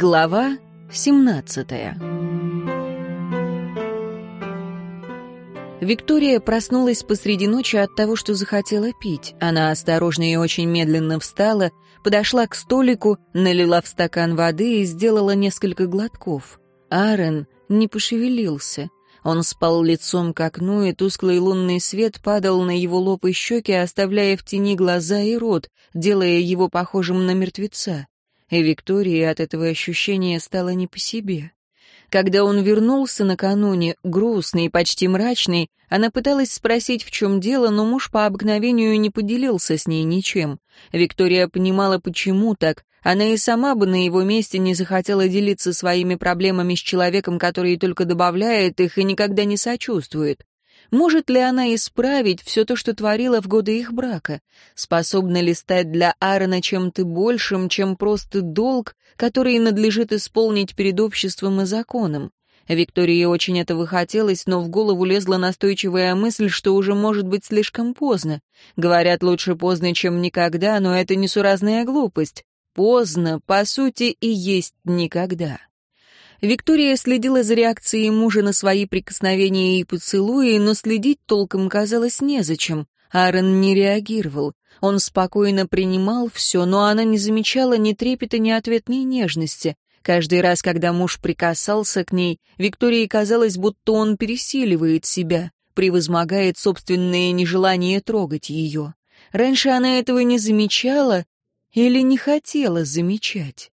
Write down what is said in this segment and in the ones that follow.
Глава 17 Виктория проснулась посреди ночи от того, что захотела пить. Она осторожно и очень медленно встала, подошла к столику, налила в стакан воды и сделала несколько глотков. Аарон не пошевелился. Он спал лицом к окну, и тусклый лунный свет падал на его лоб и щеки, оставляя в тени глаза и рот, делая его похожим на мертвеца и Виктории от этого ощущения стало не по себе. Когда он вернулся накануне, грустный и почти мрачный, она пыталась спросить, в чем дело, но муж по обыкновению не поделился с ней ничем. Виктория понимала, почему так. Она и сама бы на его месте не захотела делиться своими проблемами с человеком, который только добавляет их и никогда не сочувствует. Может ли она исправить все то, что творила в годы их брака? Способна ли стать для Аарона чем-то большим, чем просто долг, который надлежит исполнить перед обществом и законом? Виктории очень этого хотелось, но в голову лезла настойчивая мысль, что уже может быть слишком поздно. Говорят, лучше поздно, чем никогда, но это несуразная глупость. Поздно, по сути, и есть никогда. Виктория следила за реакцией мужа на свои прикосновения и поцелуи, но следить толком казалось незачем. Аарон не реагировал. Он спокойно принимал все, но она не замечала ни трепета, ни ответной нежности. Каждый раз, когда муж прикасался к ней, Виктории казалось, будто он пересиливает себя, превозмогает собственное нежелание трогать ее. Раньше она этого не замечала или не хотела замечать.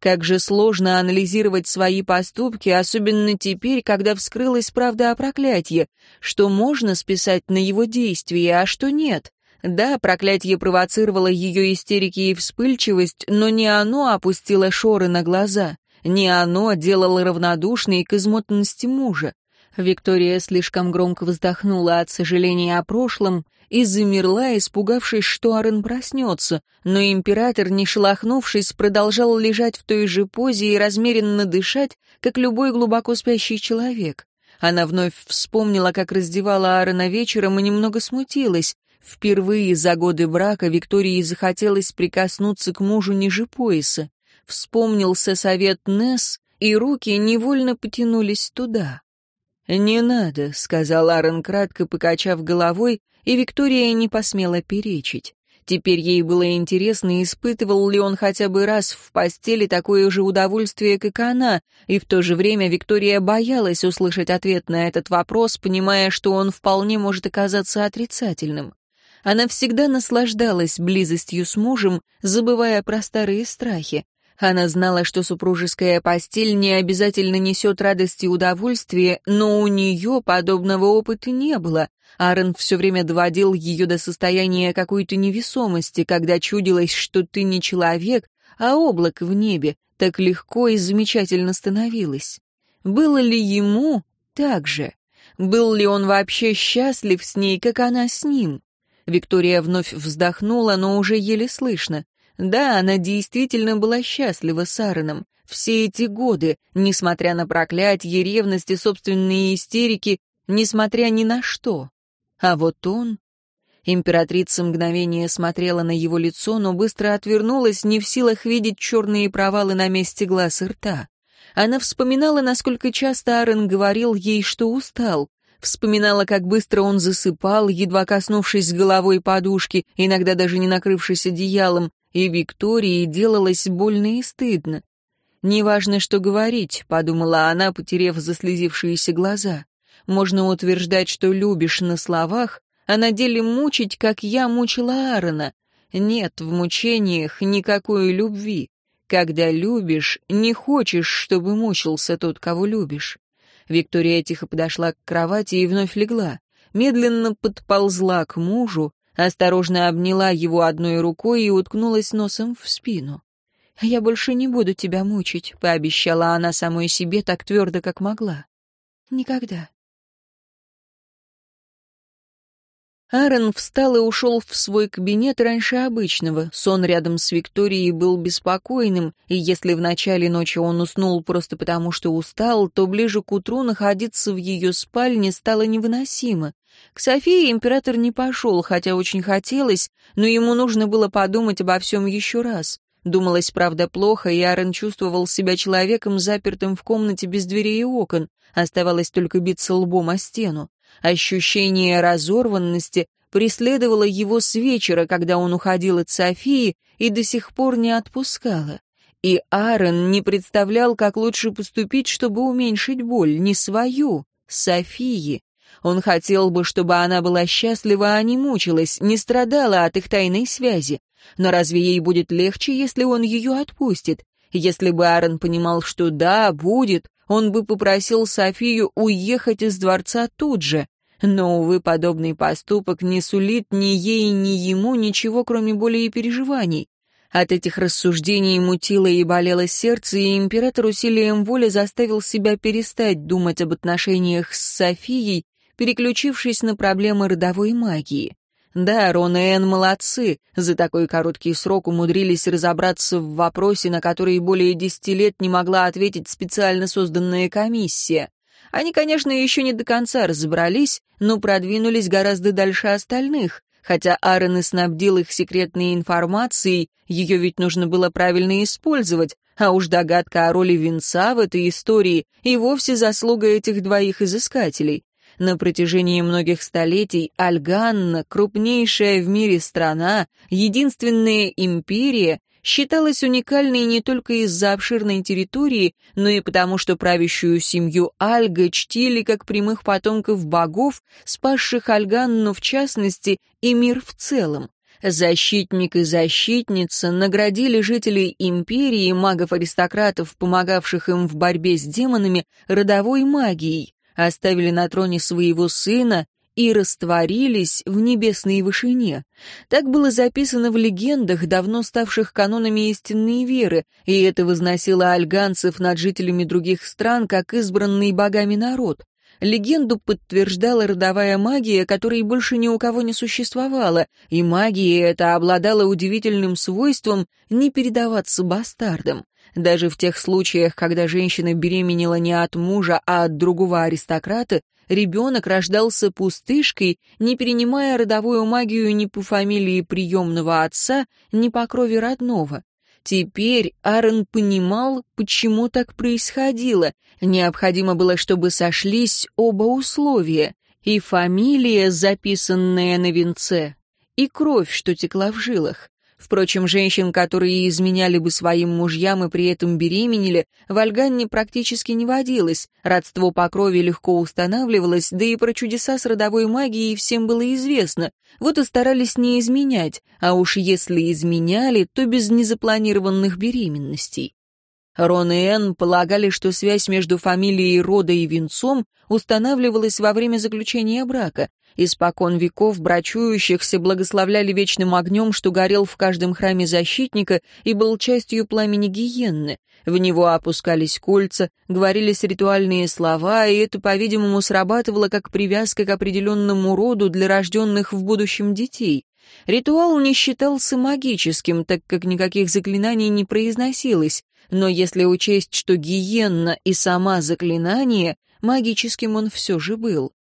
Как же сложно анализировать свои поступки, особенно теперь, когда вскрылась правда о проклятии, что можно списать на его действия, а что нет. Да, проклятие провоцировало ее истерики и вспыльчивость, но не оно опустило шоры на глаза, не оно делало равнодушной к измотанности мужа. Виктория слишком громко вздохнула от сожаления о прошлом и замерла, испугавшись, что Арен проснется, но император, не шелохнувшись, продолжал лежать в той же позе и размеренно дышать, как любой глубоко спящий человек. Она вновь вспомнила, как раздевала Аарона вечером и немного смутилась. Впервые за годы брака Виктории захотелось прикоснуться к мужу ниже пояса. Вспомнился совет Несс, и руки невольно потянулись туда. «Не надо», — сказал Аарон кратко, покачав головой, и Виктория не посмела перечить. Теперь ей было интересно, испытывал ли он хотя бы раз в постели такое же удовольствие, как она, и в то же время Виктория боялась услышать ответ на этот вопрос, понимая, что он вполне может оказаться отрицательным. Она всегда наслаждалась близостью с мужем, забывая про старые страхи. Она знала, что супружеская постель не обязательно несет радость и удовольствие, но у нее подобного опыта не было. Аарон все время доводил ее до состояния какой-то невесомости, когда чудилось, что ты не человек, а облако в небе, так легко и замечательно становилось. Было ли ему так же? Был ли он вообще счастлив с ней, как она с ним? Виктория вновь вздохнула, но уже еле слышно. Да, она действительно была счастлива с Аароном. Все эти годы, несмотря на проклятие, ревность и собственные истерики, несмотря ни на что. А вот он... Императрица мгновение смотрела на его лицо, но быстро отвернулась, не в силах видеть черные провалы на месте глаз и рта. Она вспоминала, насколько часто Аарон говорил ей, что устал. Вспоминала, как быстро он засыпал, едва коснувшись головой подушки, иногда даже не накрывшись одеялом, и Виктории делалось больно и стыдно. «Неважно, что говорить», — подумала она, потеряв заслезившиеся глаза. «Можно утверждать, что любишь на словах, а на деле мучить, как я мучила Аарона. Нет в мучениях никакой любви. Когда любишь, не хочешь, чтобы мучился тот, кого любишь». Виктория тихо подошла к кровати и вновь легла. Медленно подползла к мужу, Осторожно обняла его одной рукой и уткнулась носом в спину. «Я больше не буду тебя мучить», — пообещала она самой себе так твердо, как могла. «Никогда». Аарон встал и ушел в свой кабинет раньше обычного. Сон рядом с Викторией был беспокойным, и если в начале ночи он уснул просто потому, что устал, то ближе к утру находиться в ее спальне стало невыносимо. К Софии император не пошел, хотя очень хотелось, но ему нужно было подумать обо всем еще раз. Думалось, правда, плохо, и Аарон чувствовал себя человеком, запертым в комнате без дверей и окон. Оставалось только биться лбом о стену. Ощущение разорванности преследовало его с вечера, когда он уходил от Софии, и до сих пор не отпускало. И Аарон не представлял, как лучше поступить, чтобы уменьшить боль, не свою, Софии. Он хотел бы, чтобы она была счастлива, а не мучилась, не страдала от их тайной связи. Но разве ей будет легче, если он ее отпустит? Если бы Аарон понимал, что да, будет, он бы попросил Софию уехать из дворца тут же. Но, увы, подобный поступок не сулит ни ей, ни ему ничего, кроме боли и переживаний. От этих рассуждений мутило и болело сердце, и император усилием воли заставил себя перестать думать об отношениях с Софией, переключившись на проблемы родовой магии. Да, Рон и Энн молодцы, за такой короткий срок умудрились разобраться в вопросе, на который более десяти лет не могла ответить специально созданная комиссия. Они, конечно, еще не до конца разобрались, но продвинулись гораздо дальше остальных. Хотя Аарон и снабдил их секретной информацией, ее ведь нужно было правильно использовать, а уж догадка о роли венца в этой истории и вовсе заслуга этих двоих изыскателей. На протяжении многих столетий Альганна, крупнейшая в мире страна, единственная империя, считалась уникальной не только из-за обширной территории, но и потому, что правящую семью Альга чтили как прямых потомков богов, спасших Альганну в частности и мир в целом. Защитник и защитница наградили жителей империи, магов-аристократов, помогавших им в борьбе с демонами, родовой магией оставили на троне своего сына и растворились в небесной вышине. Так было записано в легендах, давно ставших канонами истинной веры, и это возносило альганцев над жителями других стран, как избранный богами народ. Легенду подтверждала родовая магия, которой больше ни у кого не существовало, и магия эта обладала удивительным свойством не передаваться бастардам. Даже в тех случаях, когда женщина беременела не от мужа, а от другого аристократа, ребенок рождался пустышкой, не перенимая родовую магию ни по фамилии приемного отца, ни по крови родного. Теперь Аарон понимал, почему так происходило. Необходимо было, чтобы сошлись оба условия — и фамилия, записанная на венце, и кровь, что текла в жилах. Впрочем, женщин, которые изменяли бы своим мужьям и при этом беременели, в Альганне практически не водилось, родство по крови легко устанавливалось, да и про чудеса с родовой магией всем было известно, вот и старались не изменять, а уж если изменяли, то без незапланированных беременностей. Рон и Энн полагали, что связь между фамилией рода и венцом устанавливалась во время заключения брака, Испокон веков брачующихся благословляли вечным огнем, что горел в каждом храме защитника и был частью пламени гиенны. В него опускались кольца, говорились ритуальные слова, и это, по-видимому, срабатывало как привязка к определенному роду для рожденных в будущем детей. Ритуал не считался магическим, так как никаких заклинаний не произносилось, но если учесть, что гиенна и сама заклинание, магическим он все же был.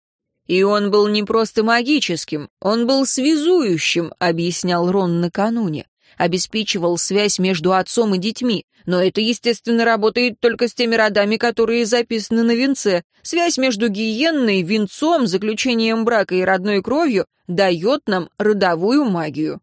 «И он был не просто магическим, он был связующим», — объяснял Рон накануне. Обеспечивал связь между отцом и детьми, но это, естественно, работает только с теми родами, которые записаны на венце. Связь между гиенной, венцом, заключением брака и родной кровью дает нам родовую магию.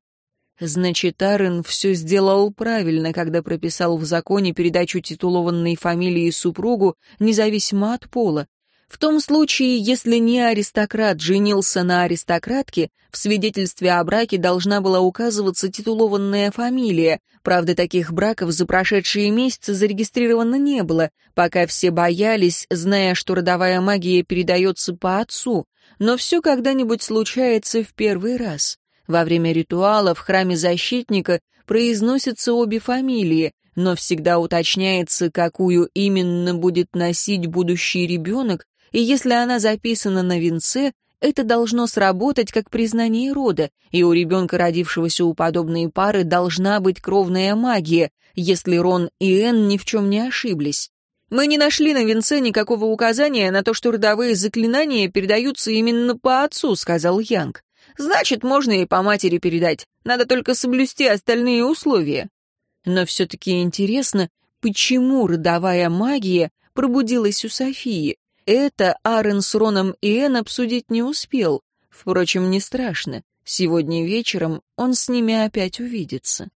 Значит, Арен все сделал правильно, когда прописал в законе передачу титулованной фамилии супругу, независимо от пола. В том случае, если не аристократ женился на аристократке, в свидетельстве о браке должна была указываться титулованная фамилия. Правда, таких браков за прошедшие месяцы зарегистрировано не было, пока все боялись, зная, что родовая магия передается по отцу. Но все когда-нибудь случается в первый раз. Во время ритуала в храме защитника произносятся обе фамилии, но всегда уточняется, какую именно будет носить будущий ребенок, и если она записана на венце, это должно сработать как признание рода, и у ребенка, родившегося у подобной пары, должна быть кровная магия, если Рон и Энн ни в чем не ошиблись. Мы не нашли на венце никакого указания на то, что родовые заклинания передаются именно по отцу, сказал Янг. Значит, можно и по матери передать. Надо только соблюсти остальные условия. Но все-таки интересно, почему родовая магия пробудилась у Софии. Это Аарон с Роном и Энн обсудить не успел. Впрочем, не страшно. Сегодня вечером он с ними опять увидится.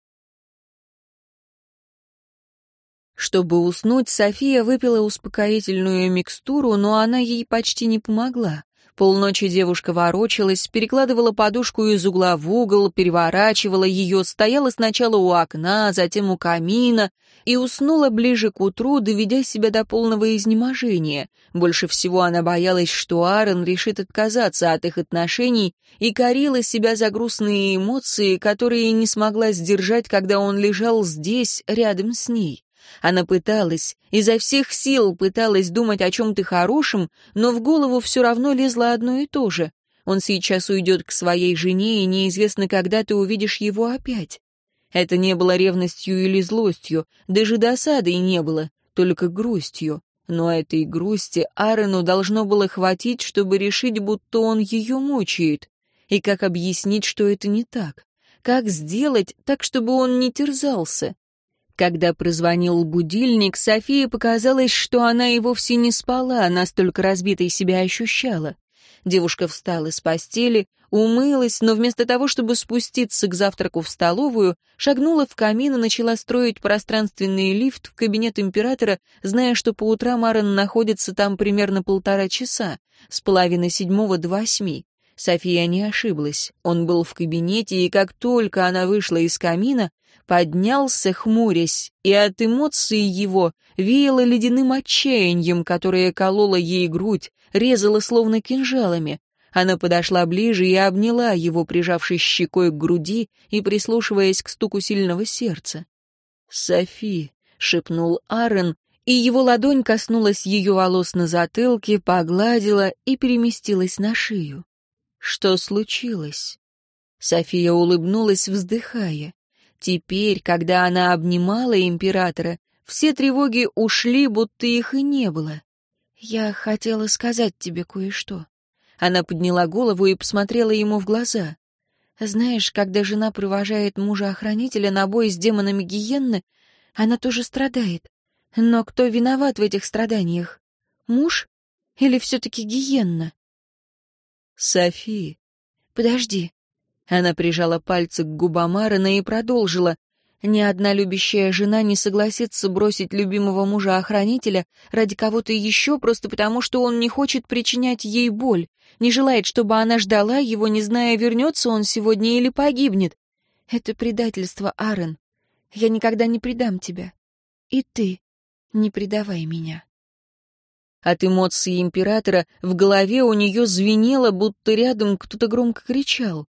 Чтобы уснуть, София выпила успокоительную микстуру, но она ей почти не помогла. Полночи девушка ворочалась, перекладывала подушку из угла в угол, переворачивала ее, стояла сначала у окна, затем у камина и уснула ближе к утру, доведя себя до полного изнеможения. Больше всего она боялась, что Аарон решит отказаться от их отношений и корила себя за грустные эмоции, которые не смогла сдержать, когда он лежал здесь, рядом с ней. Она пыталась, изо всех сил пыталась думать о чем-то хорошем, но в голову все равно лезло одно и то же. Он сейчас уйдет к своей жене, и неизвестно, когда ты увидишь его опять. Это не было ревностью или злостью, даже досадой не было, только грустью. Но этой грусти Аарону должно было хватить, чтобы решить, будто он ее мучает. И как объяснить, что это не так? Как сделать так, чтобы он не терзался? Когда прозвонил будильник, София показалось, что она и вовсе не спала, настолько разбитой себя ощущала. Девушка встала с постели, умылась, но вместо того, чтобы спуститься к завтраку в столовую, шагнула в камин и начала строить пространственный лифт в кабинет императора, зная, что по утрам Аарон находится там примерно полтора часа, с половины седьмого до восьми. София не ошиблась. Он был в кабинете, и как только она вышла из камина, поднялся, хмурясь, и от эмоций его веяло ледяным отчаянием, которое кололо ей грудь, резало словно кинжалами. Она подошла ближе и обняла его, прижавшись щекой к груди и прислушиваясь к стуку сильного сердца. «Софи», — шепнул Аарон, и его ладонь коснулась ее волос на затылке, погладила и переместилась на шею. Что случилось? София улыбнулась, вздыхая. Теперь, когда она обнимала императора, все тревоги ушли, будто их и не было. «Я хотела сказать тебе кое-что». Она подняла голову и посмотрела ему в глаза. «Знаешь, когда жена провожает мужа-охранителя на бой с демонами гиенны, она тоже страдает. Но кто виноват в этих страданиях? Муж или все-таки гиенна?» «Софи». «Подожди. Она прижала пальцы к губам Аарона и продолжила. Ни одна любящая жена не согласится бросить любимого мужа-охранителя ради кого-то еще, просто потому что он не хочет причинять ей боль, не желает, чтобы она ждала его, не зная, вернется он сегодня или погибнет. Это предательство, Аарон. Я никогда не предам тебя. И ты не предавай меня. От эмоций императора в голове у нее звенело, будто рядом кто-то громко кричал.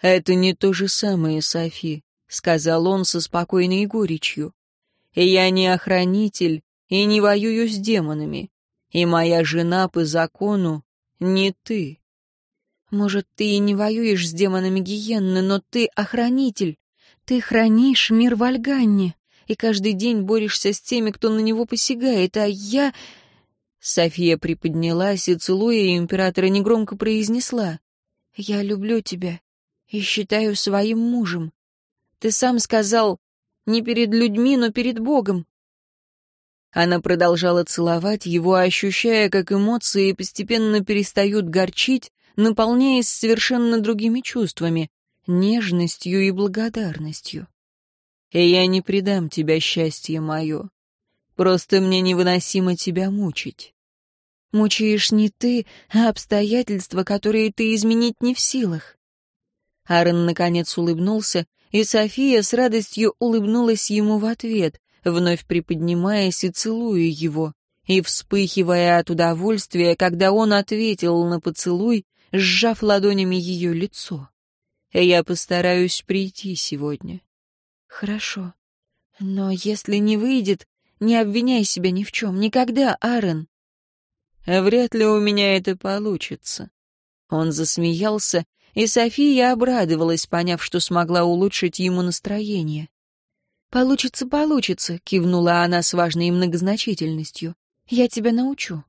«Это не то же самое, Софи», — сказал он со спокойной горечью. «Я не охранитель и не воюю с демонами, и моя жена по закону не ты». «Может, ты и не воюешь с демонами Гиенны, но ты охранитель. Ты хранишь мир в Альганне, и каждый день борешься с теми, кто на него посягает, а я...» София приподнялась и, целуя императора, негромко произнесла. «Я люблю тебя и считаю своим мужем. Ты сам сказал, не перед людьми, но перед Богом. Она продолжала целовать его, ощущая, как эмоции постепенно перестают горчить, наполняясь совершенно другими чувствами, нежностью и благодарностью. И я не предам тебя, счастье мое. Просто мне невыносимо тебя мучить. Мучаешь не ты, а обстоятельства, которые ты изменить не в силах. Аарон наконец улыбнулся, и София с радостью улыбнулась ему в ответ, вновь приподнимаясь и целуя его, и вспыхивая от удовольствия, когда он ответил на поцелуй, сжав ладонями ее лицо. «Я постараюсь прийти сегодня». «Хорошо. Но если не выйдет, не обвиняй себя ни в чем. Никогда, Аарон». «Вряд ли у меня это получится». Он засмеялся, и София обрадовалась, поняв, что смогла улучшить ему настроение. «Получится, получится», — кивнула она с важной многозначительностью. «Я тебя научу».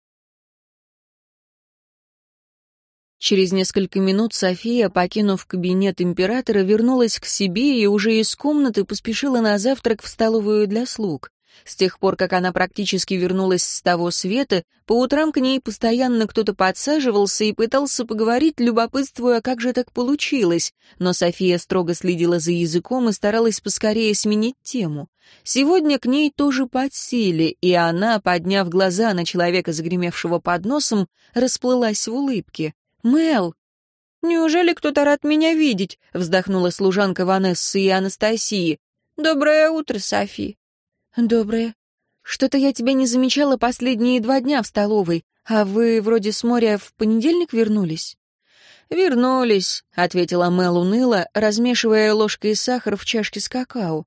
Через несколько минут София, покинув кабинет императора, вернулась к себе и уже из комнаты поспешила на завтрак в столовую для слуг. С тех пор, как она практически вернулась с того света, по утрам к ней постоянно кто-то подсаживался и пытался поговорить, любопытствуя, как же так получилось. Но София строго следила за языком и старалась поскорее сменить тему. Сегодня к ней тоже подсели, и она, подняв глаза на человека, загремевшего под носом, расплылась в улыбке. «Мел!» «Неужели кто-то рад меня видеть?» — вздохнула служанка Ванессы и Анастасии. «Доброе утро, Софи!» «Доброе. Что-то я тебя не замечала последние два дня в столовой, а вы вроде с моря в понедельник вернулись?» «Вернулись», — ответила Мел уныло, размешивая ложкой сахар в чашке с какао.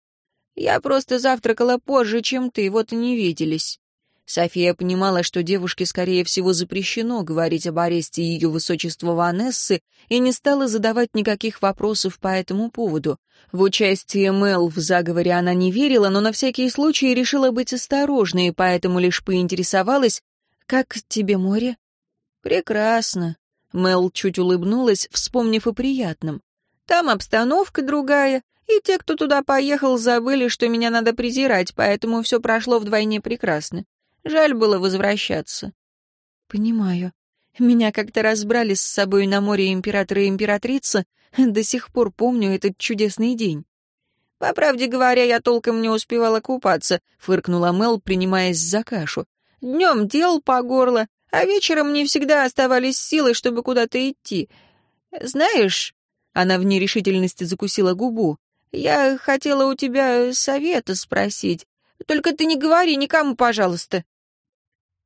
«Я просто завтракала позже, чем ты, вот и не виделись». София понимала, что девушке, скорее всего, запрещено говорить об аресте ее высочества Ванессы, и не стала задавать никаких вопросов по этому поводу. В участие Мел в заговоре она не верила, но на всякий случай решила быть осторожной, поэтому лишь поинтересовалась, «Как тебе море?» «Прекрасно». Мел чуть улыбнулась, вспомнив о приятном. «Там обстановка другая, и те, кто туда поехал, забыли, что меня надо презирать, поэтому все прошло вдвойне прекрасно. Жаль было возвращаться. Понимаю. Меня как-то разбрали с собой на море императора и императрица. До сих пор помню этот чудесный день. По правде говоря, я толком не успевала купаться, фыркнула Мел, принимаясь за кашу. Днем дел по горло, а вечером не всегда оставались силы, чтобы куда-то идти. Знаешь, она в нерешительности закусила губу. Я хотела у тебя совета спросить. Только ты не говори никому, пожалуйста.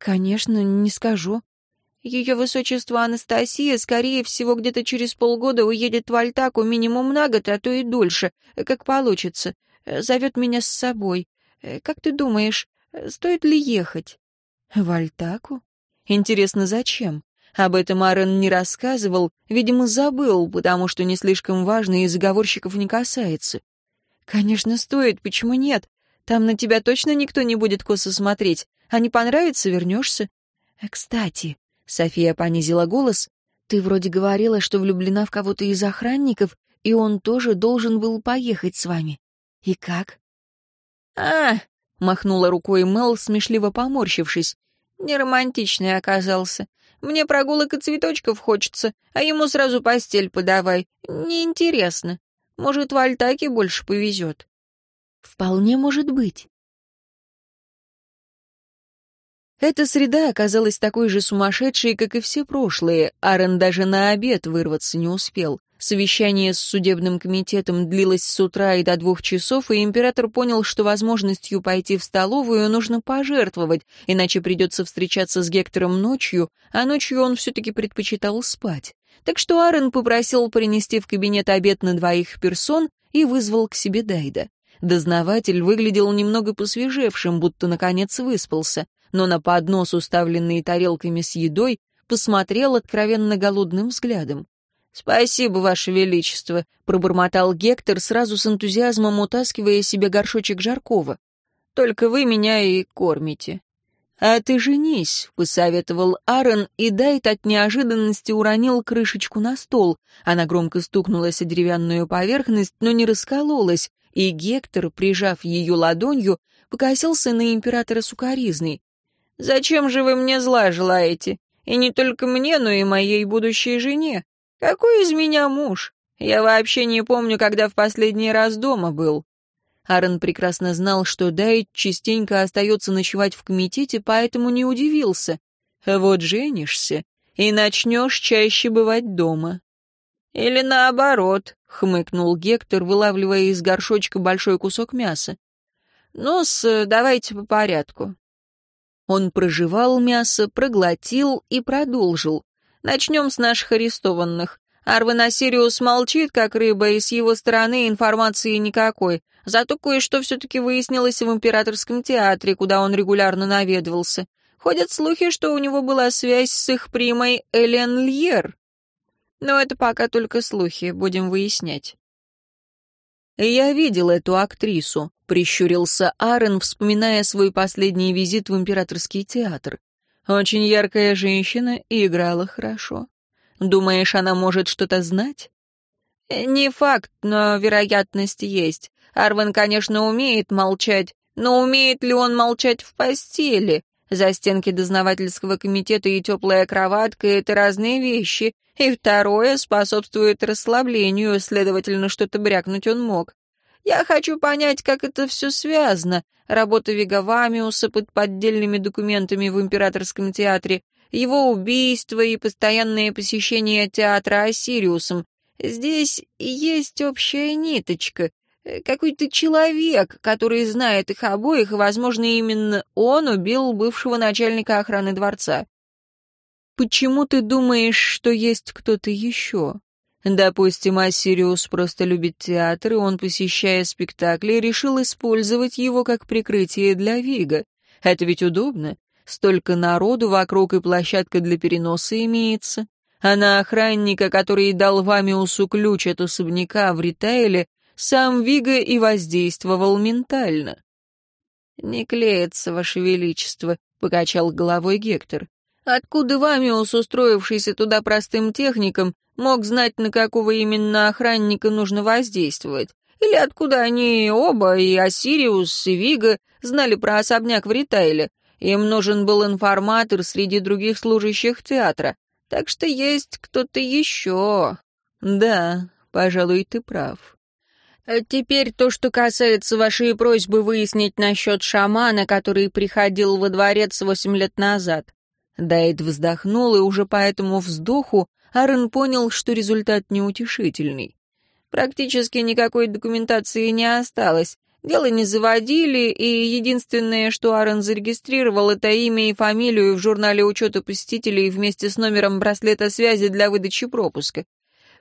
«Конечно, не скажу». Ее высочество Анастасия, скорее всего, где-то через полгода уедет в Альтаку минимум на год, а то и дольше, как получится. Зовет меня с собой. Как ты думаешь, стоит ли ехать? В Альтаку? Интересно, зачем? Об этом Аарон не рассказывал, видимо, забыл, потому что не слишком важно и заговорщиков не касается. Конечно, стоит, почему нет? Там на тебя точно никто не будет косо смотреть. А не понравится — вернешься. Э, кстати, София понизила голос, ты вроде говорила, что влюблена в кого-то из охранников, и он тоже должен был поехать с вами. И как? А, махнула рукой Мел, смешливо поморщившись. Неромантичный оказался. Мне прогулок и цветочков хочется, а ему сразу постель подавай. Неинтересно. Может, в Альтаке больше повезет. Вполне может быть. Эта среда оказалась такой же сумасшедшей, как и все прошлые. Аарон даже на обед вырваться не успел. Совещание с судебным комитетом длилось с утра и до двух часов, и император понял, что возможностью пойти в столовую нужно пожертвовать, иначе придется встречаться с Гектором ночью, а ночью он все-таки предпочитал спать. Так что Аарон попросил принести в кабинет обед на двоих персон и вызвал к себе Дайда. Дознаватель выглядел немного посвежевшим, будто наконец выспался но на поднос, уставленный тарелками с едой, посмотрел откровенно голодным взглядом. «Спасибо, Ваше Величество», — пробормотал Гектор, сразу с энтузиазмом утаскивая себе горшочек жаркого. «Только вы меня и кормите». «А ты женись», — посоветовал Аарон, и Дайт от неожиданности уронил крышечку на стол. Она громко стукнулась о деревянную поверхность, но не раскололась, и Гектор, прижав ее ладонью, покосился на императора сукаризной. Зачем же вы мне зла желаете? И не только мне, но и моей будущей жене. Какой из меня муж? Я вообще не помню, когда в последний раз дома был». Аарон прекрасно знал, что Дайт частенько остается ночевать в комитете, поэтому не удивился. «Вот женишься, и начнешь чаще бывать дома». «Или наоборот», — хмыкнул Гектор, вылавливая из горшочка большой кусок мяса. «Ну-с, давайте по порядку. Он прожевал мясо, проглотил и продолжил. «Начнем с наших арестованных. Арвен Асириус молчит, как рыба, и с его стороны информации никакой. Зато кое-что все-таки выяснилось в императорском театре, куда он регулярно наведывался. Ходят слухи, что у него была связь с их примой Элен Льер. Но это пока только слухи, будем выяснять. «Я видел эту актрису», — прищурился Аарон, вспоминая свой последний визит в императорский театр. «Очень яркая женщина и играла хорошо. Думаешь, она может что-то знать?» «Не факт, но вероятность есть. Арвен, конечно, умеет молчать, но умеет ли он молчать в постели? За стенки дознавательского комитета и теплая кроватка — это разные вещи. И второе способствует расслаблению, следовательно, что-то брякнуть он мог. Я хочу понять, как это все связано. Работа Вегавамиуса под поддельными документами в Императорском театре, его убийство и постоянное посещение театра Осириусом. Здесь есть общая ниточка. Э, какой-то человек, который знает их обоих, и, возможно, именно он убил бывшего начальника охраны дворца. Почему ты думаешь, что есть кто-то еще? Допустим, Ассириус просто любит театр, и он, посещая спектакли, решил использовать его как прикрытие для Вига. Это ведь удобно. Столько народу вокруг и площадка для переноса имеется. А на охранника, который дал Вамиусу ключ от особняка в Ритайле, сам Вига и воздействовал ментально. «Не клеится, Ваше Величество», — покачал головой Гектор. «Откуда Вамиус, устроившийся туда простым техником, мог знать, на какого именно охранника нужно воздействовать? Или откуда они оба, и Осириус, и Вига, знали про особняк в Ритайле? Им нужен был информатор среди других служащих театра. Так что есть кто-то еще. Да, пожалуй, ты прав. Э, теперь то, что касается вашей просьбы выяснить насчет шамана, который приходил во дворец восемь лет назад. Дайд вздохнул, и уже по этому вздоху Аарон понял, что результат неутешительный. Практически никакой документации не осталось. Дело не заводили, и единственное, что Аарон зарегистрировал, это имя и фамилию в журнале учета посетителей вместе с номером браслета связи для выдачи пропуска.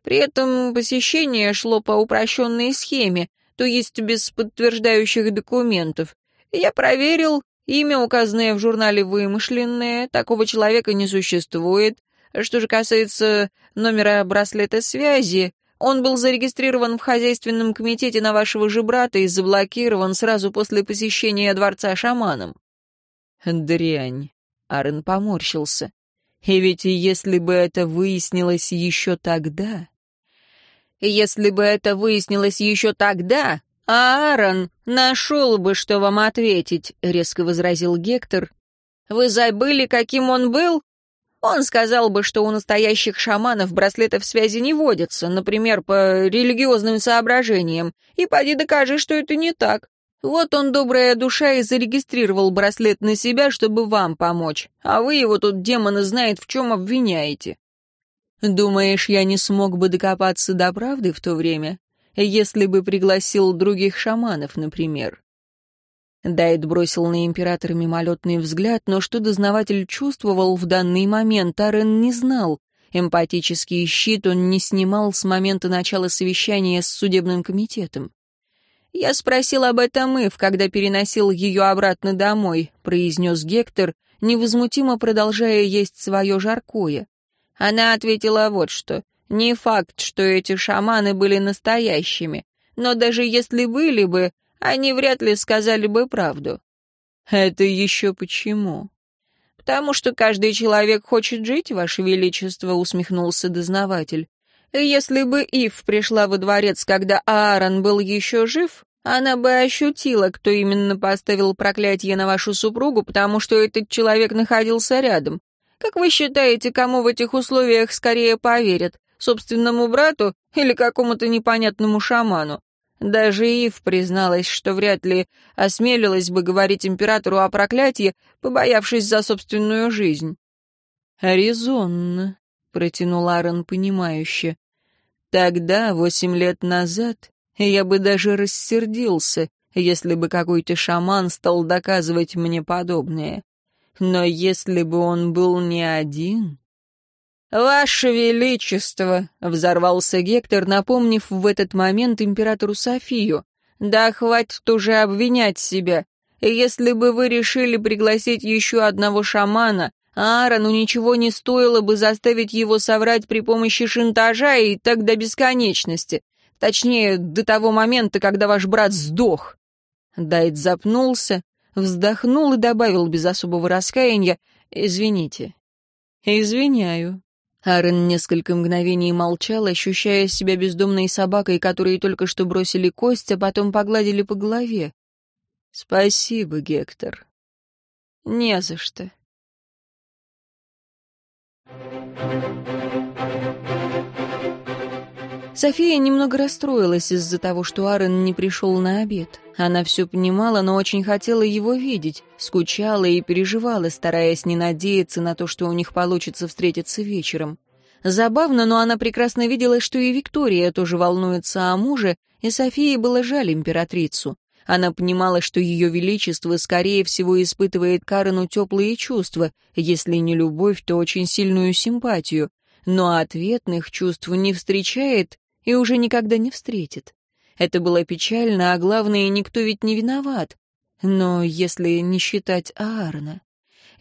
При этом посещение шло по упрощенной схеме, то есть без подтверждающих документов. Я проверил, имя, указанное в журнале, вымышленное, такого человека не существует. Что же касается номера браслета связи, он был зарегистрирован в хозяйственном комитете на вашего же брата и заблокирован сразу после посещения дворца шаманом. Дрянь. Арен поморщился. И ведь если бы это выяснилось еще тогда... Если бы это выяснилось еще тогда, Аарон нашел бы, что вам ответить, — резко возразил Гектор. Вы забыли, каким он был? Он сказал бы, что у настоящих шаманов браслетов связи не водятся, например, по религиозным соображениям, и поди докажи, что это не так. Вот он, добрая душа, и зарегистрировал браслет на себя, чтобы вам помочь, а вы его тут, демона, знает, в чем обвиняете. Думаешь, я не смог бы докопаться до правды в то время, если бы пригласил других шаманов, например? Дайт бросил на императора мимолетный взгляд, но что дознаватель чувствовал в данный момент, Арен не знал. Эмпатический щит он не снимал с момента начала совещания с судебным комитетом. «Я спросил об этом Ив, когда переносил ее обратно домой», — произнес Гектор, невозмутимо продолжая есть свое жаркое. Она ответила вот что. «Не факт, что эти шаманы были настоящими, но даже если были бы, они вряд ли сказали бы правду. Это еще почему? Потому что каждый человек хочет жить, Ваше Величество, усмехнулся дознаватель. Если бы Ив пришла во дворец, когда Аарон был еще жив, она бы ощутила, кто именно поставил проклятие на вашу супругу, потому что этот человек находился рядом. Как вы считаете, кому в этих условиях скорее поверят? Собственному брату или какому-то непонятному шаману? Даже Ив призналась, что вряд ли осмелилась бы говорить императору о проклятии, побоявшись за собственную жизнь. «Резонно», — протянул Аарон понимающе. «Тогда, восемь лет назад, я бы даже рассердился, если бы какой-то шаман стал доказывать мне подобное. Но если бы он был не один...» «Ваше Величество!» — взорвался Гектор, напомнив в этот момент императору Софию. «Да хватит уже обвинять себя. Если бы вы решили пригласить еще одного шамана, Аарону ничего не стоило бы заставить его соврать при помощи шантажа и так до бесконечности. Точнее, до того момента, когда ваш брат сдох». Дайт запнулся, вздохнул и добавил без особого раскаяния «Извините». «Извиняю». Аарон несколько мгновений молчал, ощущая себя бездомной собакой, которой только что бросили кость, а потом погладили по голове. «Спасибо, Гектор». «Не за что». София немного расстроилась из-за того, что Аарон не пришел на обед. Она все понимала, но очень хотела его видеть, скучала и переживала, стараясь не надеяться на то, что у них получится встретиться вечером. Забавно, но она прекрасно видела, что и Виктория тоже волнуется о муже, и Софии было жаль императрицу. Она понимала, что ее величество, скорее всего, испытывает Карену теплые чувства, если не любовь, то очень сильную симпатию, но ответных чувств не встречает и уже никогда не встретит. Это было печально, а главное, никто ведь не виноват. Но если не считать Аарона...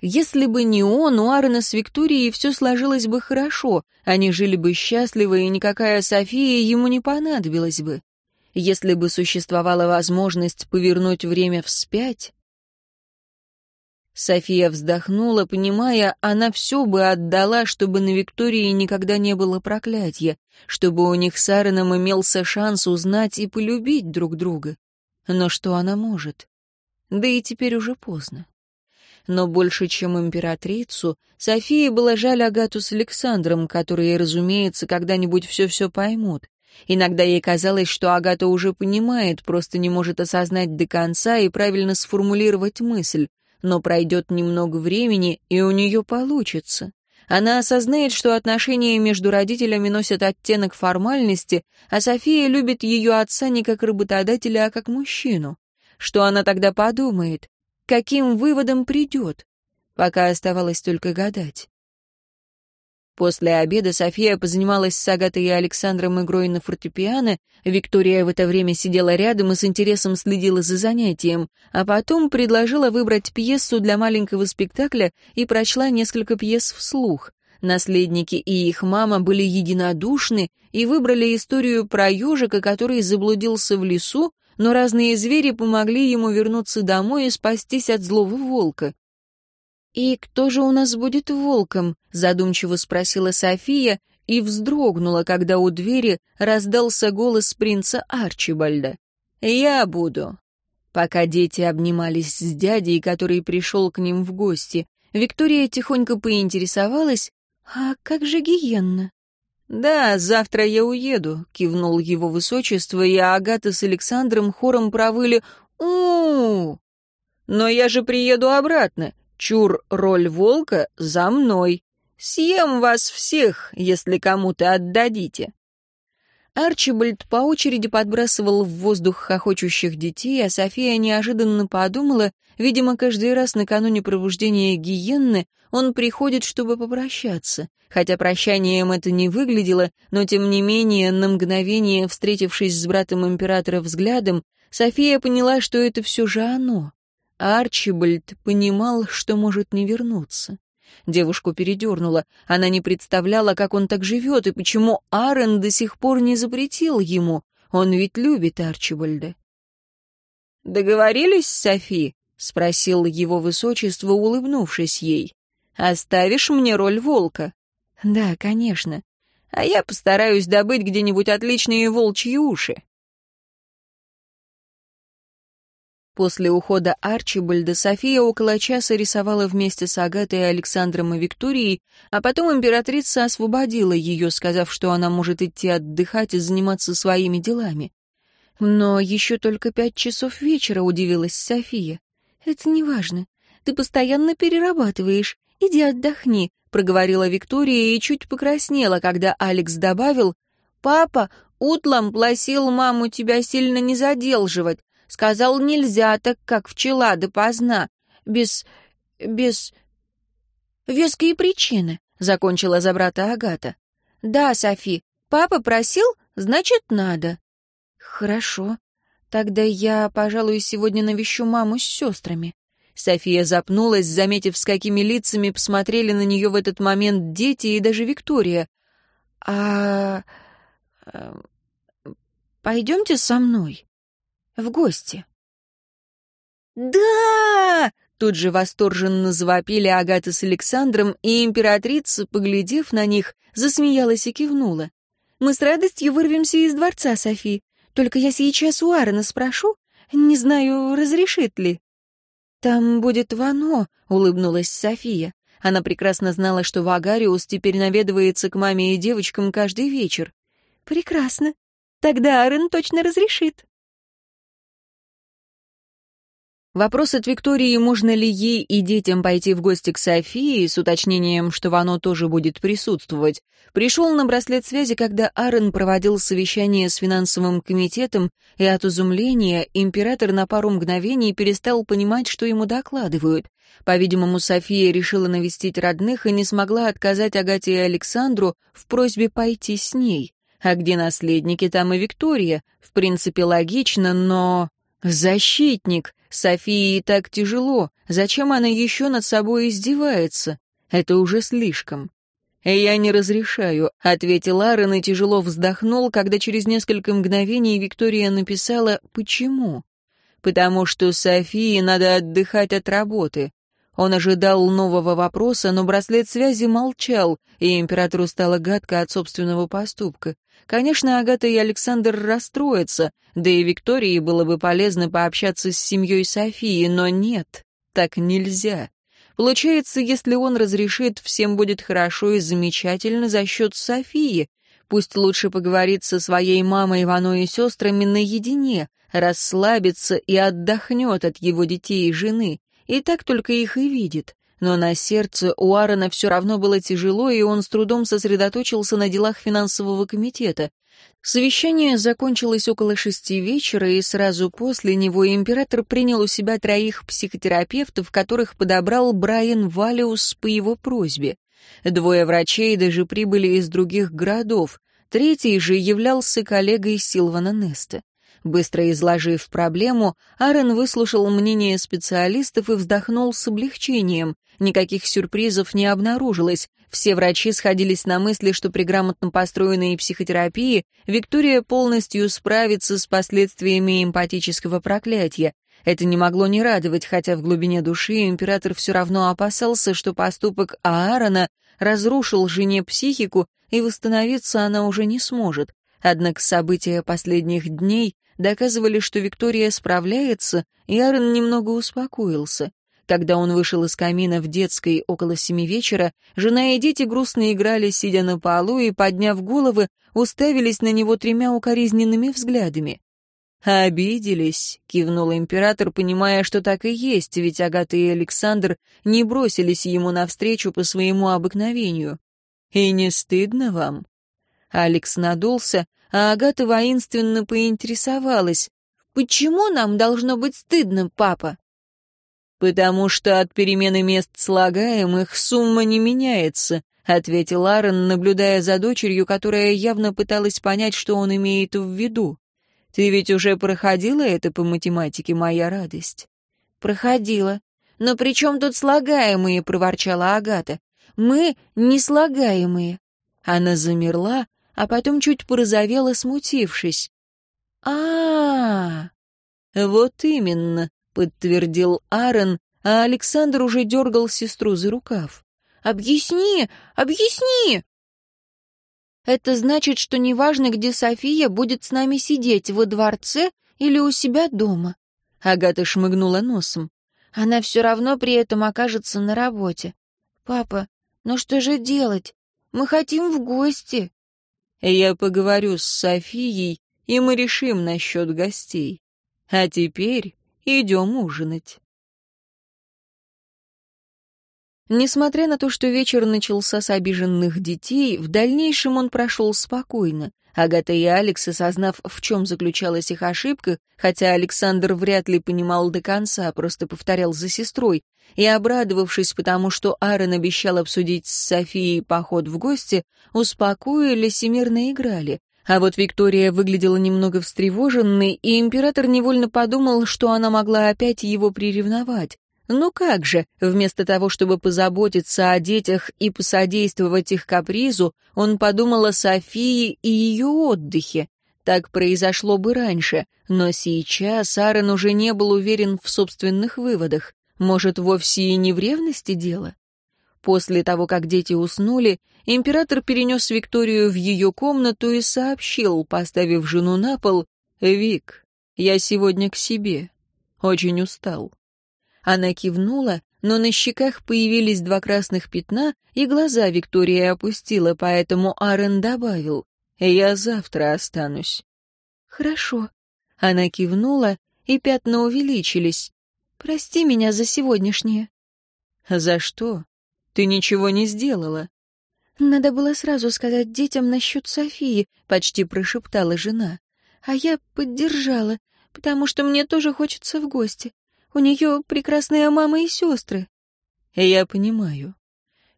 Если бы не он, у Аарона с Викторией все сложилось бы хорошо, они жили бы счастливо, и никакая София ему не понадобилась бы. Если бы существовала возможность повернуть время вспять... София вздохнула, понимая, она все бы отдала, чтобы на Виктории никогда не было проклятия, чтобы у них с Аароном имелся шанс узнать и полюбить друг друга. Но что она может? Да и теперь уже поздно. Но больше, чем императрицу, Софии было жаль Агату с Александром, которые, разумеется, когда-нибудь все-все поймут. Иногда ей казалось, что Агата уже понимает, просто не может осознать до конца и правильно сформулировать мысль но пройдет немного времени, и у нее получится. Она осознает, что отношения между родителями носят оттенок формальности, а София любит ее отца не как работодателя, а как мужчину. Что она тогда подумает? Каким выводом придет? Пока оставалось только гадать. После обеда София позанималась с Агатой и Александром игрой на фортепиано, Виктория в это время сидела рядом и с интересом следила за занятием, а потом предложила выбрать пьесу для маленького спектакля и прочла несколько пьес вслух. Наследники и их мама были единодушны и выбрали историю про ежика, который заблудился в лесу, но разные звери помогли ему вернуться домой и спастись от злого волка. «И кто же у нас будет волком?» — задумчиво спросила София и вздрогнула, когда у двери раздался голос принца Арчибальда. «Я буду». Пока дети обнимались с дядей, который пришел к ним в гости, Виктория тихонько поинтересовалась, «А как же Гиенна?» «Да, завтра я уеду», — кивнул его высочество, и Агата с Александром хором провыли у, -у, -у «Но я же приеду обратно. Чур роль волка за мной. Съем вас всех, если кому-то отдадите». Арчибальд по очереди подбрасывал в воздух хохочущих детей, а София неожиданно подумала, видимо, каждый раз накануне пробуждения гиенны он приходит, чтобы попрощаться. Хотя прощанием это не выглядело, но тем не менее, на мгновение, встретившись с братом императора взглядом, София поняла, что это все же оно. Арчибальд понимал, что может не вернуться. Девушку передернула. Она не представляла, как он так живет, и почему Аарон до сих пор не запретил ему. Он ведь любит Арчибальда. «Договорились, Софи?» — спросил его высочество, улыбнувшись ей. «Оставишь мне роль волка?» «Да, конечно. А я постараюсь добыть где-нибудь отличные волчьи уши». После ухода Арчибальда София около часа рисовала вместе с Агатой, Александром и Викторией, а потом императрица освободила ее, сказав, что она может идти отдыхать и заниматься своими делами. Но еще только пять часов вечера, удивилась София. «Это не важно. Ты постоянно перерабатываешь. Иди отдохни», — проговорила Виктория и чуть покраснела, когда Алекс добавил, «Папа, утлом просил маму тебя сильно не задерживать, Сказал, нельзя так, как вчера допоздна. Без... без... веские причины, — закончила за брата Агата. Да, Софи, папа просил, значит, надо. Хорошо. Тогда я, пожалуй, сегодня навещу маму с сестрами. София запнулась, заметив, с какими лицами посмотрели на нее в этот момент дети и даже Виктория. «А... Э, пойдемте со мной» в гости. «Да!» Тут же восторженно завопили Агата с Александром, и императрица, поглядев на них, засмеялась и кивнула. «Мы с радостью вырвемся из дворца, Софи. Только я сейчас у Аарона спрошу. Не знаю, разрешит ли». «Там будет Вано», — улыбнулась София. Она прекрасно знала, что Вагариус теперь наведывается к маме и девочкам каждый вечер. «Прекрасно. Тогда Аарон точно разрешит». Вопрос от Виктории, можно ли ей и детям пойти в гости к Софии, с уточнением, что Вано тоже будет присутствовать, пришел на браслет связи, когда Аарон проводил совещание с финансовым комитетом, и от изумления император на пару мгновений перестал понимать, что ему докладывают. По-видимому, София решила навестить родных и не смогла отказать Агате и Александру в просьбе пойти с ней. А где наследники, там и Виктория. В принципе, логично, но... «Защитник! Софии так тяжело. Зачем она еще над собой издевается? Это уже слишком». «Я не разрешаю», — ответил Аарон и тяжело вздохнул, когда через несколько мгновений Виктория написала «Почему?» «Потому что Софии надо отдыхать от работы. Он ожидал нового вопроса, но браслет связи молчал, и императору стало гадко от собственного поступка. Конечно, Агата и Александр расстроятся, да и Виктории было бы полезно пообщаться с семьей Софии, но нет, так нельзя. Получается, если он разрешит, всем будет хорошо и замечательно за счет Софии. Пусть лучше поговорит со своей мамой, Иваной и сестрами наедине, расслабится и отдохнет от его детей и жены и так только их и видит. Но на сердце у Аарона все равно было тяжело, и он с трудом сосредоточился на делах финансового комитета. Совещание закончилось около шести вечера, и сразу после него император принял у себя троих психотерапевтов, которых подобрал Брайан Валиус по его просьбе. Двое врачей даже прибыли из других городов, третий же являлся коллегой Силвана Неста. Быстро изложив проблему, Аарон выслушал мнение специалистов и вздохнул с облегчением. Никаких сюрпризов не обнаружилось. Все врачи сходились на мысли, что при грамотно построенной психотерапии Виктория полностью справится с последствиями эмпатического проклятия. Это не могло не радовать, хотя в глубине души император все равно опасался, что поступок Аарона разрушил жене психику, и восстановиться она уже не сможет. Однако события последних дней доказывали, что Виктория справляется, и Аарон немного успокоился. Когда он вышел из камина в детской около семи вечера, жена и дети грустно играли, сидя на полу и, подняв головы, уставились на него тремя укоризненными взглядами. «Обиделись», — кивнул император, понимая, что так и есть, ведь Агата и Александр не бросились ему навстречу по своему обыкновению. «И не стыдно вам?» Алекс надулся, а Агата воинственно поинтересовалась. «Почему нам должно быть стыдно, папа?» «Потому что от перемены мест слагаемых сумма не меняется», — ответил Аарон, наблюдая за дочерью, которая явно пыталась понять, что он имеет в виду. «Ты ведь уже проходила это по математике, моя радость?» «Проходила. Но при чем тут слагаемые?» — проворчала Агата. «Мы не слагаемые». Она замерла, а потом чуть порозовела, смутившись. а, -а, Вот именно», — подтвердил Аарон, а Александр уже дергал сестру за рукав. «Объясни, объясни!» «Это значит, что неважно, где София будет с нами сидеть, во дворце или у себя дома». Агата шмыгнула носом. «Она все равно при этом окажется на работе. Папа, ну что же делать? Мы хотим в гости». Я поговорю с Софией, и мы решим насчет гостей. А теперь идем ужинать. Несмотря на то, что вечер начался с обиженных детей, в дальнейшем он прошел спокойно. Агата и Алекс, осознав, в чем заключалась их ошибка, хотя Александр вряд ли понимал до конца, просто повторял за сестрой, и, обрадовавшись потому, что Аарон обещал обсудить с Софией поход в гости, успокоились и мирно играли. А вот Виктория выглядела немного встревоженной, и император невольно подумал, что она могла опять его приревновать. Ну как же, вместо того, чтобы позаботиться о детях и посодействовать их капризу, он подумал о Софии и ее отдыхе. Так произошло бы раньше, но сейчас Аарон уже не был уверен в собственных выводах. Может, вовсе и не в ревности дело? После того, как дети уснули, император перенес Викторию в ее комнату и сообщил, поставив жену на пол, «Вик, я сегодня к себе. Очень устал». Она кивнула, но на щеках появились два красных пятна, и глаза Виктория опустила, поэтому Аарон добавил, «Я завтра останусь». «Хорошо». Она кивнула, и пятна увеличились. «Прости меня за сегодняшнее». «За что?» Ты ничего не сделала». «Надо было сразу сказать детям насчет Софии», — почти прошептала жена. «А я поддержала, потому что мне тоже хочется в гости. У нее прекрасная мама и сестры». «Я понимаю.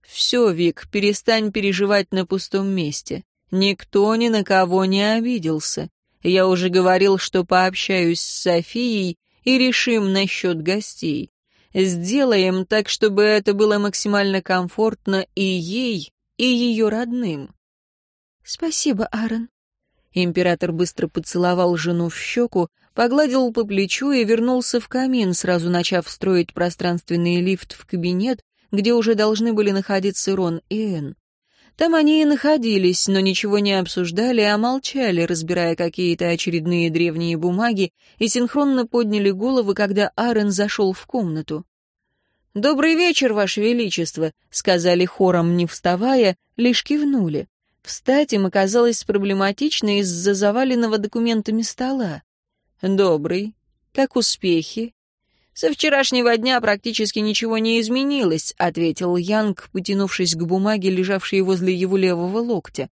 Все, Вик, перестань переживать на пустом месте. Никто ни на кого не обиделся. Я уже говорил, что пообщаюсь с Софией и решим насчет гостей. Сделаем так, чтобы это было максимально комфортно и ей, и ее родным. Спасибо, Аарон. Император быстро поцеловал жену в щеку, погладил по плечу и вернулся в камин, сразу начав строить пространственный лифт в кабинет, где уже должны были находиться Рон и Энн. Там они и находились, но ничего не обсуждали, а молчали, разбирая какие-то очередные древние бумаги, и синхронно подняли головы, когда Аарон зашел в комнату. «Добрый вечер, Ваше Величество», — сказали хором, не вставая, лишь кивнули. Встать им оказалось проблематично из-за заваленного документами стола. «Добрый. Как успехи?» «Со вчерашнего дня практически ничего не изменилось», — ответил Янг, потянувшись к бумаге, лежавшей возле его левого локтя.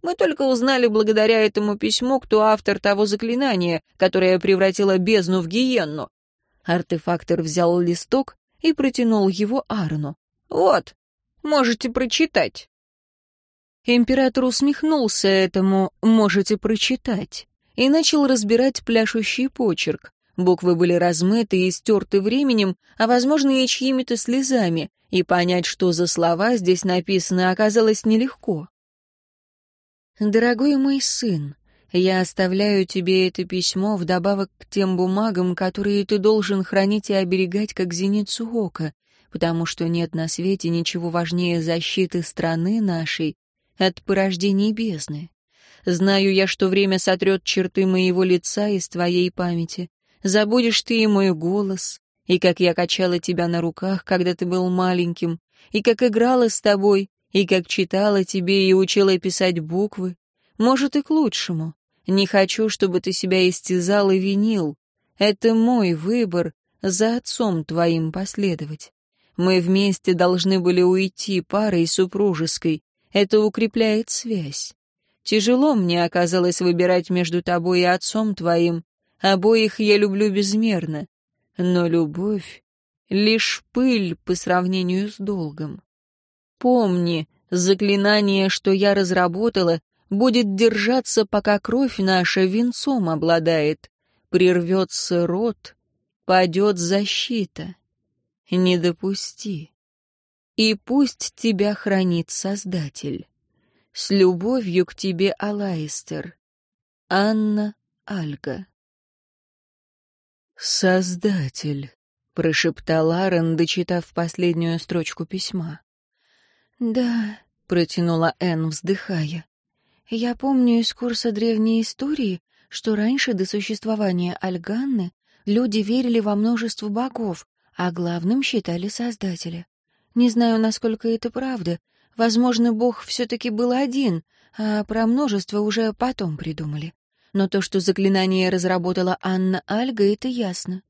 «Мы только узнали благодаря этому письму, кто автор того заклинания, которое превратило бездну в гиенну». Артефактор взял листок и протянул его Арну. «Вот, можете прочитать». Император усмехнулся этому «можете прочитать» и начал разбирать пляшущий почерк. Буквы были размыты и стерты временем, а, возможно, и чьими-то слезами, и понять, что за слова здесь написаны, оказалось нелегко. «Дорогой мой сын, я оставляю тебе это письмо вдобавок к тем бумагам, которые ты должен хранить и оберегать как зеницу ока, потому что нет на свете ничего важнее защиты страны нашей от порождений бездны. Знаю я, что время сотрет черты моего лица из твоей памяти, Забудешь ты и мой голос, и как я качала тебя на руках, когда ты был маленьким, и как играла с тобой, и как читала тебе и учила писать буквы. Может, и к лучшему. Не хочу, чтобы ты себя истязал и винил. Это мой выбор за отцом твоим последовать. Мы вместе должны были уйти парой супружеской. Это укрепляет связь. Тяжело мне оказалось выбирать между тобой и отцом твоим, Обоих я люблю безмерно, но любовь — лишь пыль по сравнению с долгом. Помни, заклинание, что я разработала, будет держаться, пока кровь наша венцом обладает. Прервется рот, падет защита. Не допусти. И пусть тебя хранит Создатель. С любовью к тебе, Алайстер. Анна Альга. «Создатель», — прошептал Аарон, дочитав последнюю строчку письма. «Да», — протянула Энн, вздыхая. «Я помню из курса древней истории, что раньше до существования Альганны люди верили во множество богов, а главным считали Создателя. Не знаю, насколько это правда. Возможно, бог все-таки был один, а про множество уже потом придумали но то, что заклинание разработала Анна Альга, это ясно.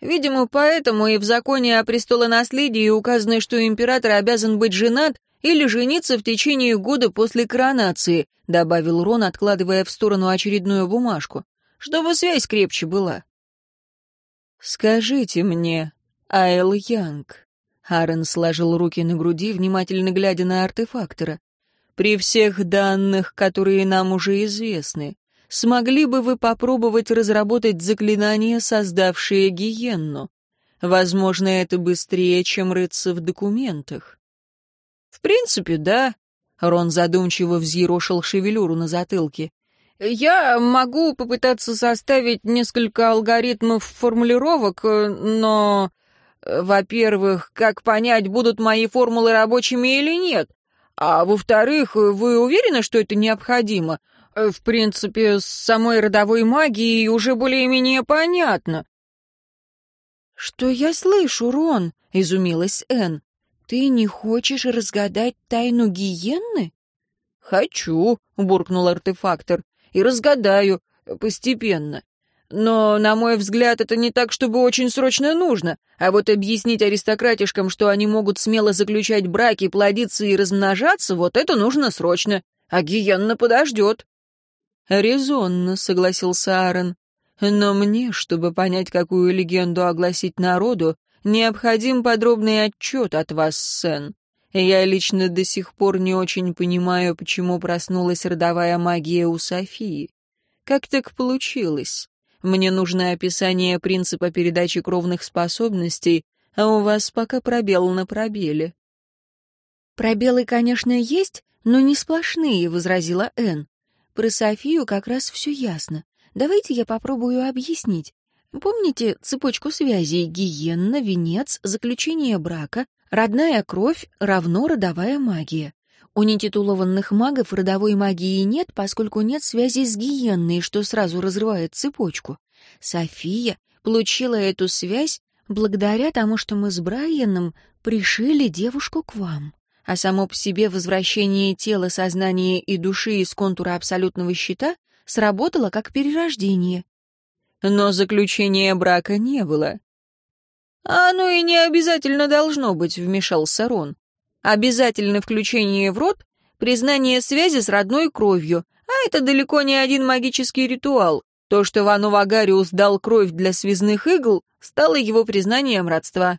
Видимо, поэтому и в законе о престолонаследии указано, что император обязан быть женат или жениться в течение года после коронации, добавил Рон, откладывая в сторону очередную бумажку, чтобы связь крепче была. «Скажите мне, Айл Янг», — Аарон сложил руки на груди, внимательно глядя на артефактора, при всех данных, которые нам уже известны, смогли бы вы попробовать разработать заклинание, создавшее гиенну? Возможно, это быстрее, чем рыться в документах. В принципе, да. Рон задумчиво взъерошил шевелюру на затылке. Я могу попытаться составить несколько алгоритмов формулировок, но Во-первых, как понять, будут мои формулы рабочими или нет? А во-вторых, вы уверены, что это необходимо? В принципе, с самой родовой магией уже более-менее понятно. «Что я слышу, Рон?» — изумилась Энн. «Ты не хочешь разгадать тайну гиенны?» «Хочу», — буркнул артефактор, — «и разгадаю, постепенно. Но, на мой взгляд, это не так, чтобы очень срочно нужно. А вот объяснить аристократишкам, что они могут смело заключать браки, плодиться и размножаться, вот это нужно срочно. А гиенна подождет. «Резонно», — согласился Аарон. «Но мне, чтобы понять, какую легенду огласить народу, необходим подробный отчет от вас, Сен. Я лично до сих пор не очень понимаю, почему проснулась родовая магия у Софии. Как так получилось? Мне нужно описание принципа передачи кровных способностей, а у вас пока пробел на пробеле». «Пробелы, конечно, есть, но не сплошные», — возразила Энн. «Про Софию как раз все ясно. Давайте я попробую объяснить. Помните цепочку связей гиенна, венец, заключение брака, родная кровь равно родовая магия? У нетитулованных магов родовой магии нет, поскольку нет связи с гиенной, что сразу разрывает цепочку. София получила эту связь благодаря тому, что мы с Брайаном пришили девушку к вам. А само по себе возвращение тела, сознания и души из контура абсолютного щита сработало как перерождение. Но заключения брака не было. «А оно и не обязательно должно быть», — вмешался Рон. Обязательно включение в рот, признание связи с родной кровью, а это далеко не один магический ритуал. То, что Вану Вагариус дал кровь для связных игл, стало его признанием родства.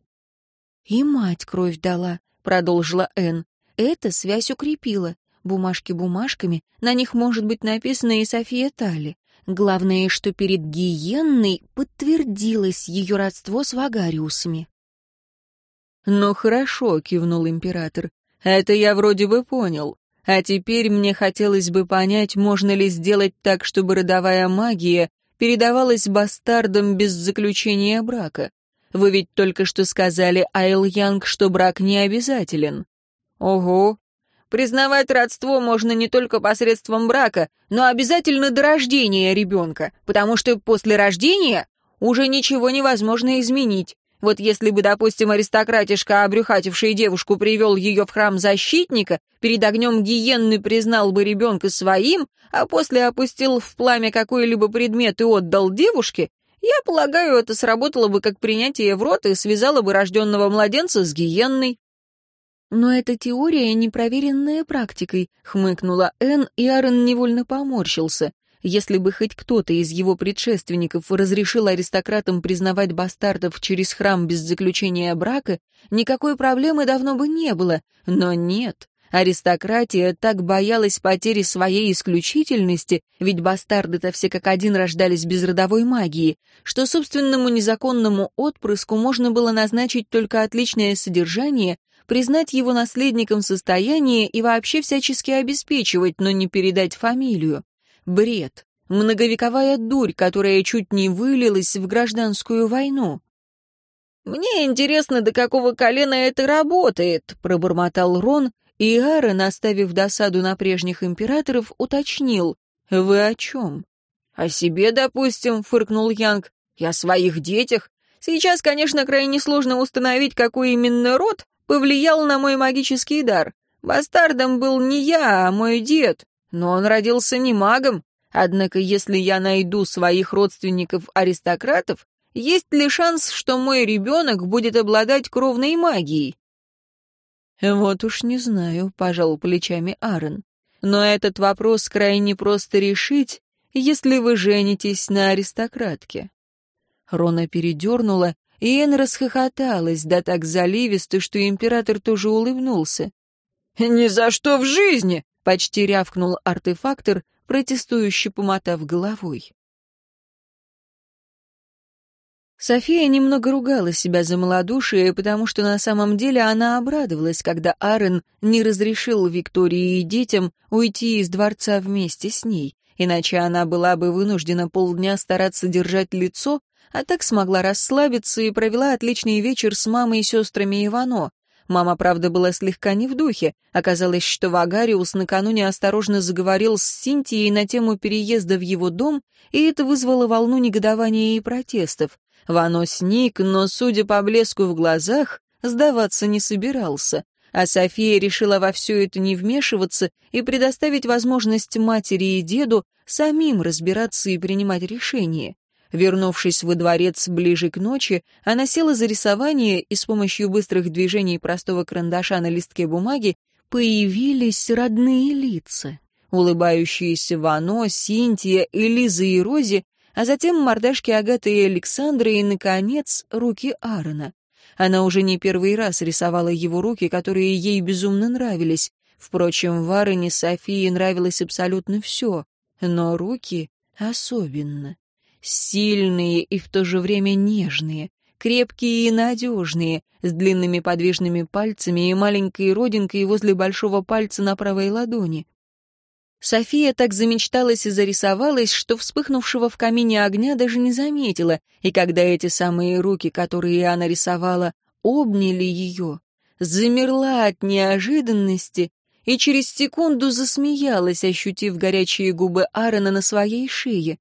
«И мать кровь дала», — продолжила Энн. «Это связь укрепила. Бумажки бумажками, на них может быть написано и София Тали. Главное, что перед Гиенной подтвердилось ее родство с Вагариусами». «Ну хорошо», — кивнул император. «Это я вроде бы понял. А теперь мне хотелось бы понять, можно ли сделать так, чтобы родовая магия передавалась бастардам без заключения брака. Вы ведь только что сказали, Айл Янг, что брак не обязателен». «Ого. Признавать родство можно не только посредством брака, но обязательно до рождения ребенка, потому что после рождения уже ничего невозможно изменить. Вот если бы, допустим, аристократишка, обрюхативший девушку, привел ее в храм защитника, перед огнем гиенны признал бы ребенка своим, а после опустил в пламя какой-либо предмет и отдал девушке, я полагаю, это сработало бы как принятие в рот и связало бы рожденного младенца с гиенной. «Но эта теория непроверенная практикой», — хмыкнула Энн, и Аарон невольно поморщился. Если бы хоть кто-то из его предшественников разрешил аристократам признавать бастардов через храм без заключения брака, никакой проблемы давно бы не было. Но нет. Аристократия так боялась потери своей исключительности, ведь бастарды-то все как один рождались без родовой магии, что собственному незаконному отпрыску можно было назначить только отличное содержание, признать его наследником состояния и вообще всячески обеспечивать, но не передать фамилию. Бред. Многовековая дурь, которая чуть не вылилась в гражданскую войну. «Мне интересно, до какого колена это работает», — пробормотал Рон, и Аарон, оставив досаду на прежних императоров, уточнил. «Вы о чем?» «О себе, допустим», — фыркнул Янг. «Я о своих детях. Сейчас, конечно, крайне сложно установить, какой именно род повлиял на мой магический дар. Бастардом был не я, а мой дед. Но он родился не магом. Однако, если я найду своих родственников-аристократов, есть ли шанс, что мой ребенок будет обладать кровной магией? Вот уж не знаю, пожал плечами Аарон. Но этот вопрос крайне просто решить, если вы женитесь на аристократке. Рона передернула, и Эн расхохоталась, да так заливисто, что император тоже улыбнулся. «Ни за что в жизни!» — почти рявкнул артефактор, протестующе помотав головой. София немного ругала себя за малодушие, потому что на самом деле она обрадовалась, когда Аарон не разрешил Виктории и детям уйти из дворца вместе с ней, иначе она была бы вынуждена полдня стараться держать лицо, а так смогла расслабиться и провела отличный вечер с мамой и сестрами Ивано. Мама, правда, была слегка не в духе. Оказалось, что Вагариус накануне осторожно заговорил с Синтией на тему переезда в его дом, и это вызвало волну негодования и протестов. Вано сник, но, судя по блеску в глазах, сдаваться не собирался. А София решила во все это не вмешиваться и предоставить возможность матери и деду самим разбираться и принимать решения. Вернувшись во дворец ближе к ночи, она села за рисование, и с помощью быстрых движений простого карандаша на листке бумаги появились родные лица. Улыбающиеся Вано, Синтия, Элиза и Рози, а затем мордашки Агаты и Александры и, наконец, руки Аарона. Она уже не первый раз рисовала его руки, которые ей безумно нравились. Впрочем, в Аароне Софии нравилось абсолютно все, но руки особенно. Сильные и в то же время нежные, крепкие и надежные, с длинными подвижными пальцами и маленькой родинкой возле большого пальца на правой ладони. София так замечталась и зарисовалась, что вспыхнувшего в камине огня даже не заметила, и когда эти самые руки, которые она рисовала, обняли ее, замерла от неожиданности и через секунду засмеялась, ощутив горячие губы Аарона на своей шее.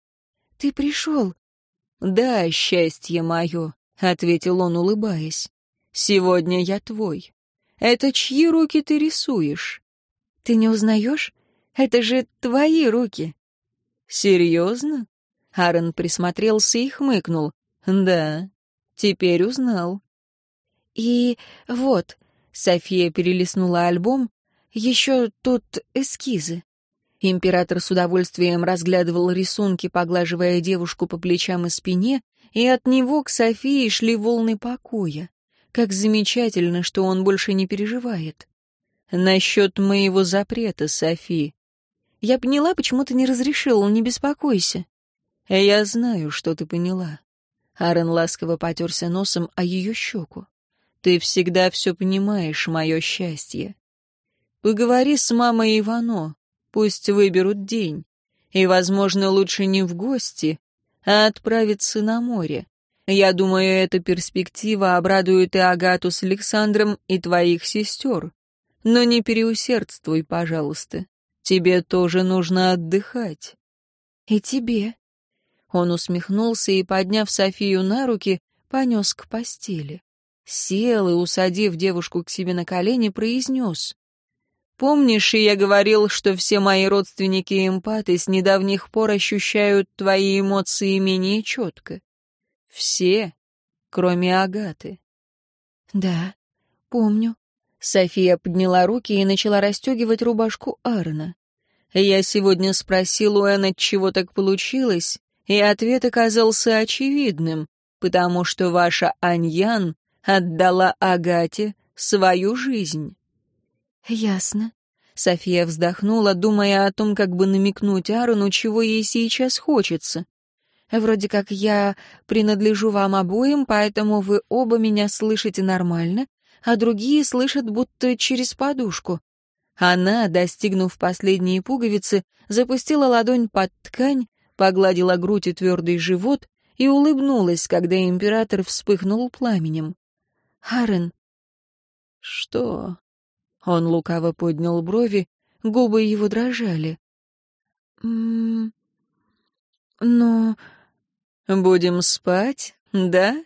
«Ты пришел?» «Да, счастье мое», — ответил он, улыбаясь. «Сегодня я твой. Это чьи руки ты рисуешь?» «Ты не узнаешь? Это же твои руки». «Серьезно?» Аарон присмотрелся и хмыкнул. «Да, теперь узнал». «И вот», — София перелистнула альбом, — «еще тут эскизы». Император с удовольствием разглядывал рисунки, поглаживая девушку по плечам и спине, и от него к Софии шли волны покоя. Как замечательно, что он больше не переживает. «Насчет моего запрета, Софи. Я поняла, почему ты не разрешил, не беспокойся». «Я знаю, что ты поняла». Аарон ласково потерся носом о ее щеку. «Ты всегда все понимаешь, мое счастье. Поговори с мамой Ивано, Пусть выберут день. И, возможно, лучше не в гости, а отправиться на море. Я думаю, эта перспектива обрадует и Агату с Александром, и твоих сестер. Но не переусердствуй, пожалуйста. Тебе тоже нужно отдыхать. И тебе. Он усмехнулся и, подняв Софию на руки, понес к постели. Сел и, усадив девушку к себе на колени, произнес. Помнишь, я говорил, что все мои родственники-эмпаты с недавних пор ощущают твои эмоции менее четко? Все, кроме Агаты. Да, помню. София подняла руки и начала расстегивать рубашку Арна. Я сегодня спросил у Энн, чего так получилось, и ответ оказался очевидным, потому что ваша Аньян отдала Агате свою жизнь. «Ясно». София вздохнула, думая о том, как бы намекнуть Аарону, чего ей сейчас хочется. «Вроде как я принадлежу вам обоим, поэтому вы оба меня слышите нормально, а другие слышат будто через подушку». Она, достигнув последней пуговицы, запустила ладонь под ткань, погладила грудь и твердый живот и улыбнулась, когда император вспыхнул пламенем. «Аарон». «Что?» Он лукаво поднял брови, губы его дрожали. «М-м... Но... Будем спать, да?»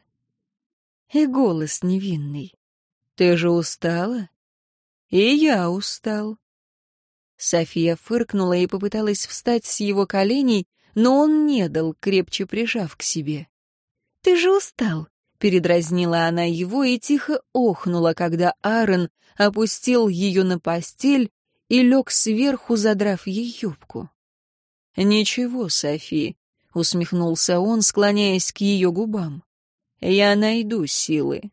И голос невинный. «Ты же устала?» «И я устал». София фыркнула и попыталась встать с его коленей, но он не дал, крепче прижав к себе. «Ты же устал», — передразнила она его и тихо охнула, когда Аарон опустил ее на постель и лег сверху, задрав ей юбку. «Ничего, Софи», — усмехнулся он, склоняясь к ее губам. «Я найду силы.